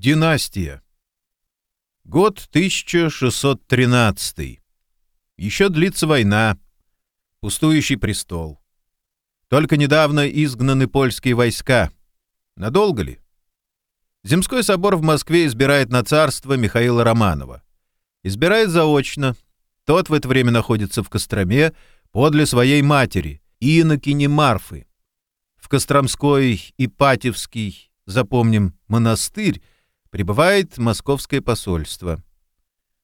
Династия. Год 1613. Еще длится война. Пустующий престол. Только недавно изгнаны польские войска. Надолго ли? Земской собор в Москве избирает на царство Михаила Романова. Избирает заочно. Тот в это время находится в Костроме подле своей матери, инокини Марфы. В Костромской Ипатьевский, запомним, монастырь прибывает московское посольство.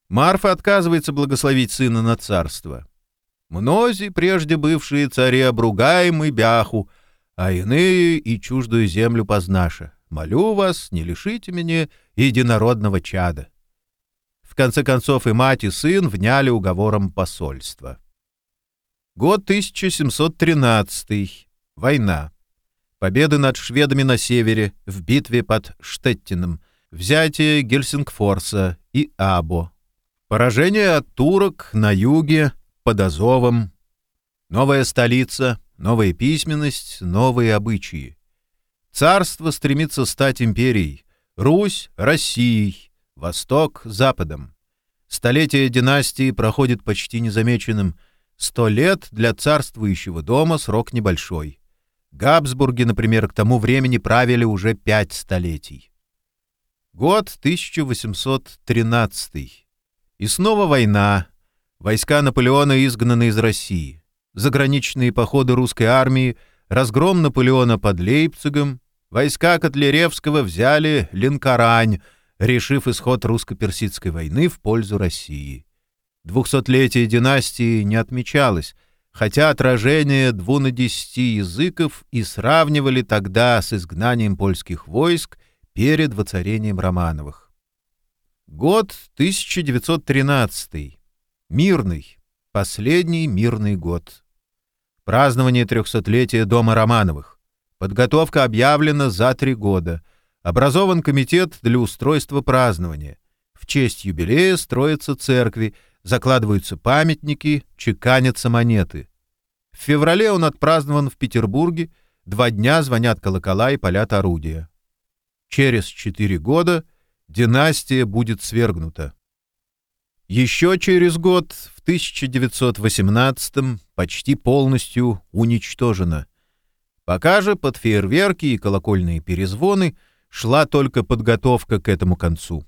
Марфа отказывается благословить сына на царство. Мнози, прежде бывшие цари, обругаемы бяху, а иные и чуждую землю познаша. Молю вас, не лишите меня единородного чада. В конце концов и мать, и сын вняли уговором посольства. Год 1713. Война. Победы над шведами на севере, в битве под Штеттином — взятие Гельсингфорса и Або, поражение от турок на юге, под Азовом, новая столица, новая письменность, новые обычаи. Царство стремится стать империей, Русь — Россией, Восток — Западом. Столетие династии проходит почти незамеченным. Сто лет для царствующего дома срок небольшой. Габсбурги, например, к тому времени правили уже пять столетий. Год 1813. И снова война. Войска Наполеона изгнаны из России. Заграничные походы русской армии, разгром Наполеона под Лейпцигом. Войска Котляревского взяли Ленкорань, решив исход русско-персидской войны в пользу России. Двухсотлетие династии не отмечалось, хотя отражение двунадесяти языков и сравнивали тогда с изгнанием польских войск перед воцарением Романовых. Год 1913. Мирный. Последний мирный год. Празднование трехсотлетия Дома Романовых. Подготовка объявлена за три года. Образован комитет для устройства празднования. В честь юбилея строятся церкви, закладываются памятники, чеканятся монеты. В феврале он отпразднован в Петербурге, два дня звонят колокола и палят орудия. Через четыре года династия будет свергнута. Еще через год, в 1918 почти полностью уничтожена. Пока же под фейерверки и колокольные перезвоны шла только подготовка к этому концу.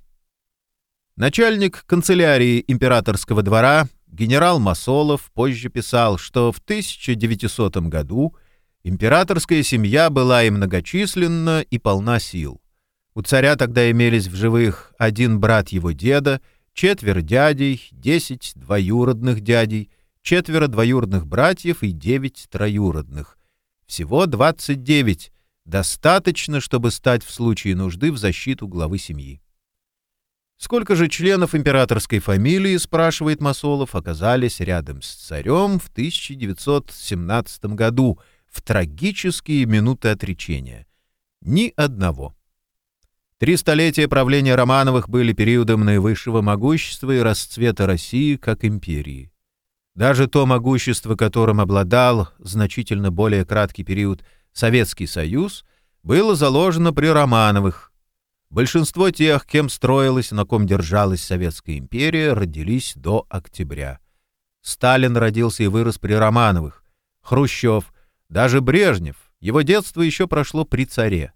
Начальник канцелярии императорского двора генерал Масолов позже писал, что в 1900 году императорская семья была и многочисленна, и полна сил. У царя тогда имелись в живых один брат его деда, четверо дядей, десять двоюродных дядей, четверо двоюродных братьев и девять троюродных. Всего двадцать девять. Достаточно, чтобы стать в случае нужды в защиту главы семьи. Сколько же членов императорской фамилии, спрашивает Масолов, оказались рядом с царем в 1917 году в трагические минуты отречения? Ни одного. Три столетия правления Романовых были периодом наивысшего могущества и расцвета России как империи. Даже то могущество, которым обладал значительно более краткий период Советский Союз, было заложено при Романовых. Большинство тех, кем строилась на ком держалась Советская империя, родились до октября. Сталин родился и вырос при Романовых. Хрущев, даже Брежнев, его детство еще прошло при царе.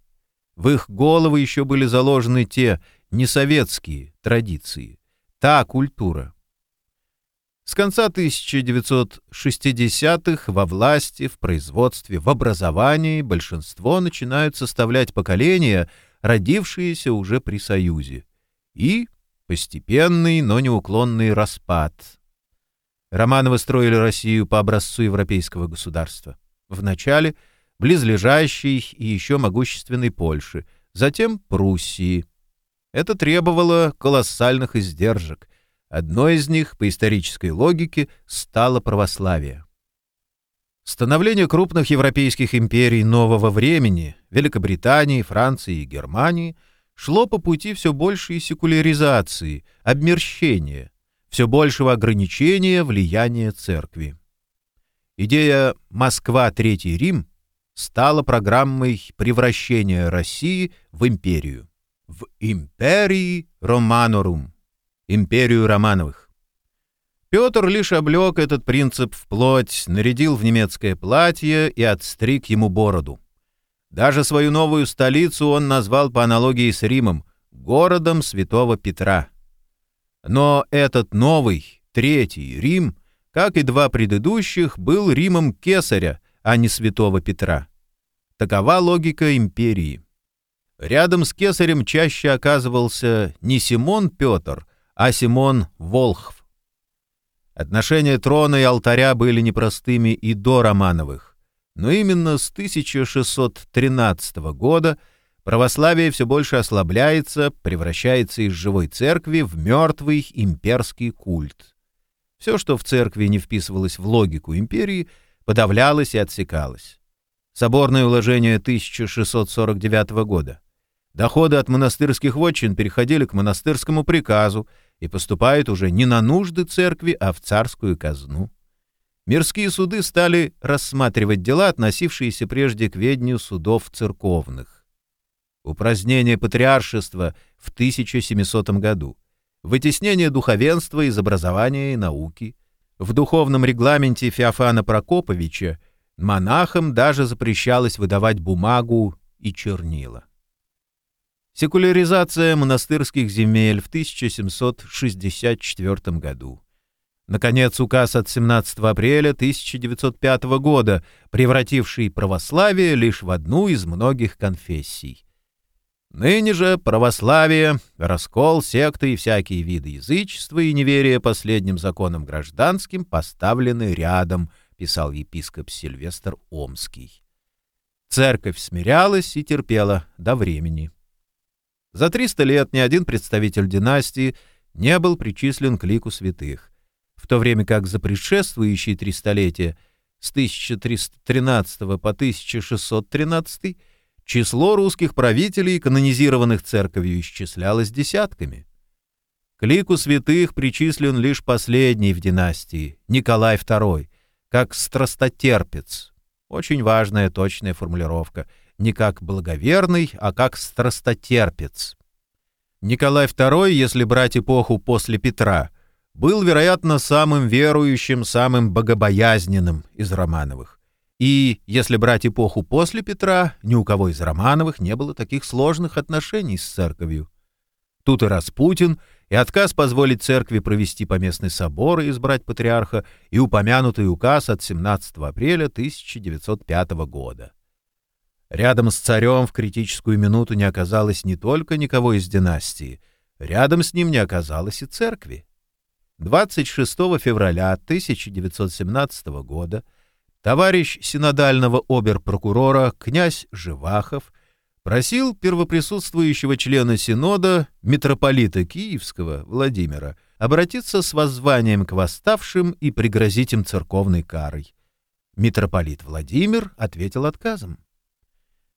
В их головы еще были заложены те несоветские традиции, та культура. С конца 1960-х во власти, в производстве, в образовании большинство начинают составлять поколения, родившиеся уже при Союзе, и постепенный, но неуклонный распад. Романовы строили Россию по образцу европейского государства. Вначале — близлежащей и еще могущественной Польши, затем Пруссии. Это требовало колоссальных издержек. Одной из них, по исторической логике, стало православие. Становление крупных европейских империй нового времени, Великобритании, Франции и Германии, шло по пути все большей секуляризации, обмерщения, все большего ограничения влияния церкви. Идея «Москва, Третий Рим» стала программой превращения России в империю. в империи Романорум, империю Романовых. Петр лишь облег этот принцип в плоть, нарядил в немецкое платье и отстриг ему бороду. Даже свою новую столицу он назвал по аналогии с Римом городом святого Петра. Но этот новый, третий Рим, как и два предыдущих, был Римом Кесаря, а не святого Петра. Такова логика империи. Рядом с Кесарем чаще оказывался не Симон Петр, а Симон Волхв. Отношения трона и алтаря были непростыми и до Романовых, но именно с 1613 года православие все больше ослабляется, превращается из живой церкви в мертвый имперский культ. Все, что в церкви не вписывалось в логику империи, подавлялось и отсекалось. Соборное уложение 1649 года. Доходы от монастырских вотчин переходили к монастырскому приказу и поступают уже не на нужды церкви, а в царскую казну. Мирские суды стали рассматривать дела, относившиеся прежде к ведению судов церковных. Упразднение патриаршества в 1700 году, вытеснение духовенства из образования и науки. В духовном регламенте Феофана Прокоповича монахам даже запрещалось выдавать бумагу и чернила. Секуляризация монастырских земель в 1764 году. Наконец, указ от 17 апреля 1905 года, превративший православие лишь в одну из многих конфессий. Ныне же православие, раскол, секты и всякие виды язычества и неверия последним законам гражданским поставлены рядом, писал епископ Сильвестр Омский. Церковь смирялась и терпела до времени. За 300 лет ни один представитель династии не был причислен к лику святых, в то время как за предшествующие три столетия с 1313 по 1613 число русских правителей, канонизированных церковью, исчислялось десятками. К лику святых причислен лишь последний в династии, Николай II, как страстотерпец. Очень важная точная формулировка — не как благоверный, а как страстотерпец. Николай II, если брать эпоху после Петра, был, вероятно, самым верующим, самым богобоязненным из Романовых. И, если брать эпоху после Петра, ни у кого из Романовых не было таких сложных отношений с церковью. Тут и Распутин, и отказ позволить церкви провести поместный собор и избрать патриарха, и упомянутый указ от 17 апреля 1905 года. Рядом с царем в критическую минуту не оказалось не только никого из династии, рядом с ним не оказалось и церкви. 26 февраля 1917 года товарищ синодального обер-прокурора князь Живахов просил первоприсутствующего члена Синода, митрополита Киевского Владимира, обратиться с воззванием к восставшим и пригрозить им церковной карой. Митрополит Владимир ответил отказом.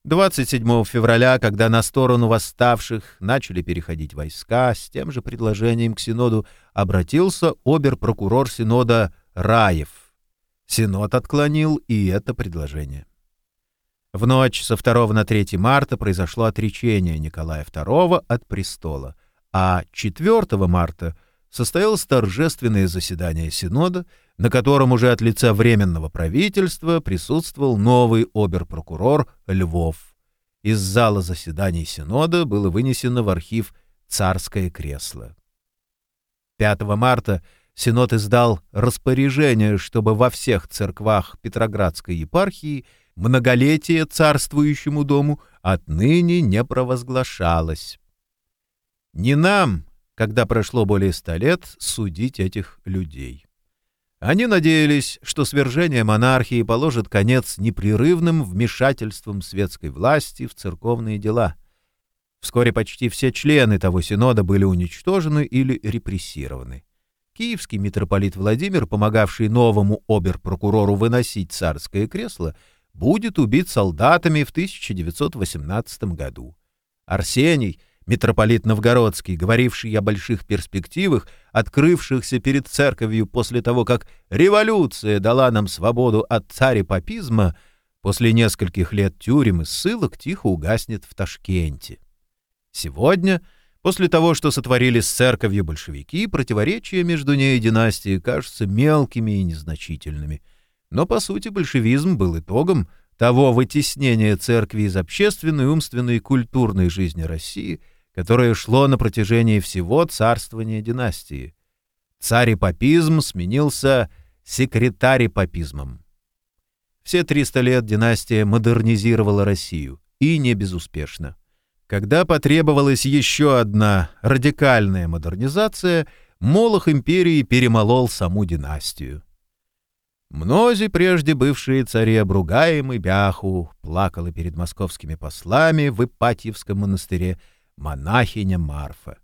27 февраля, когда на сторону восставших начали переходить войска, с тем же предложением к Синоду обратился обер-прокурор Синода Раев. Синод отклонил и это предложение. В ночь со 2 на 3 марта произошло отречение Николая II от престола, а 4 марта состоялось торжественное заседание Синода, на котором уже от лица Временного правительства присутствовал новый оберпрокурор Львов. Из зала заседаний Синода было вынесено в архив «Царское кресло». 5 марта Синод издал распоряжение, чтобы во всех церквах Петроградской епархии многолетие царствующему дому отныне не провозглашалось. Не нам, когда прошло более ста лет, судить этих людей. Они надеялись, что свержение монархии положит конец непрерывным вмешательствам светской власти в церковные дела. Вскоре почти все члены того синода были уничтожены или репрессированы. Киевский митрополит Владимир, помогавший новому обер-прокурору выносить царское кресло, будет убит солдатами в 1918 году. Арсений — митрополит Новгородский, говоривший о больших перспективах, открывшихся перед церковью после того, как революция дала нам свободу от царепапизма, после нескольких лет тюрем и ссылок тихо угаснет в Ташкенте. Сегодня, после того, что сотворили с церковью большевики, противоречия между ней и династией кажутся мелкими и незначительными. Но, по сути, большевизм был итогом того вытеснения церкви из общественной, умственной и культурной жизни России, которое шло на протяжении всего царствования династии. Царь-папизм сменился секретарь-папизмом. Все 300 лет династия модернизировала Россию, и не безуспешно. Когда потребовалась еще одна радикальная модернизация, Молох империи перемолол саму династию. Мнози, прежде бывшие цари Обругаем и Бяху, плакала перед московскими послами в Ипатьевском монастыре монахиня Марфа.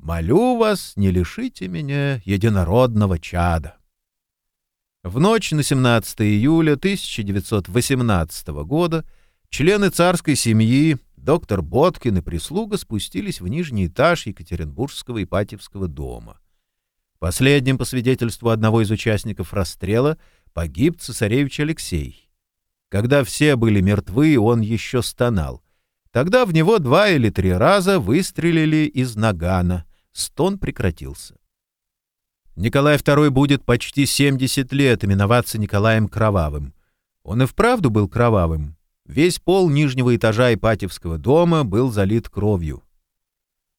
«Молю вас, не лишите меня единородного чада». В ночь на 17 июля 1918 года члены царской семьи, доктор Боткин и прислуга спустились в нижний этаж Екатеринбургского Ипатьевского дома. Последним, по свидетельству одного из участников расстрела, погиб цесаревич Алексей. Когда все были мертвы, он еще стонал. Тогда в него два или три раза выстрелили из нагана. Стон прекратился. Николай II будет почти 70 лет именоваться Николаем Кровавым. Он и вправду был кровавым. Весь пол нижнего этажа Ипатьевского дома был залит кровью.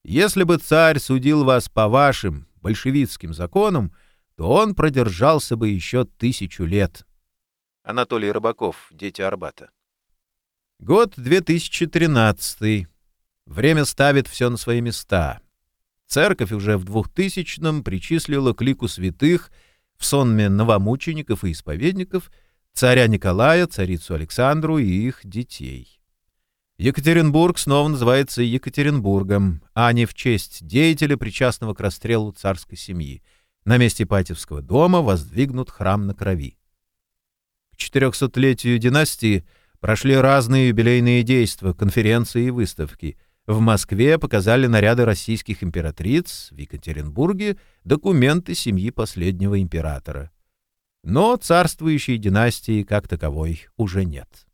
Если бы царь судил вас по вашим большевистским законам, то он продержался бы еще тысячу лет. Анатолий Рыбаков, «Дети Арбата». Год 2013. Время ставит все на свои места. Церковь уже в 2000-м причислила к лику святых в сонме новомучеников и исповедников царя Николая, царицу Александру и их детей. Екатеринбург снова называется Екатеринбургом, а не в честь деятеля, причастного к расстрелу царской семьи. На месте Патевского дома воздвигнут храм на крови. К 400-летию династии прошли разные юбилейные действия, конференции и выставки — в Москве показали наряды российских императриц, в Екатеринбурге — документы семьи последнего императора. Но царствующей династии как таковой уже нет.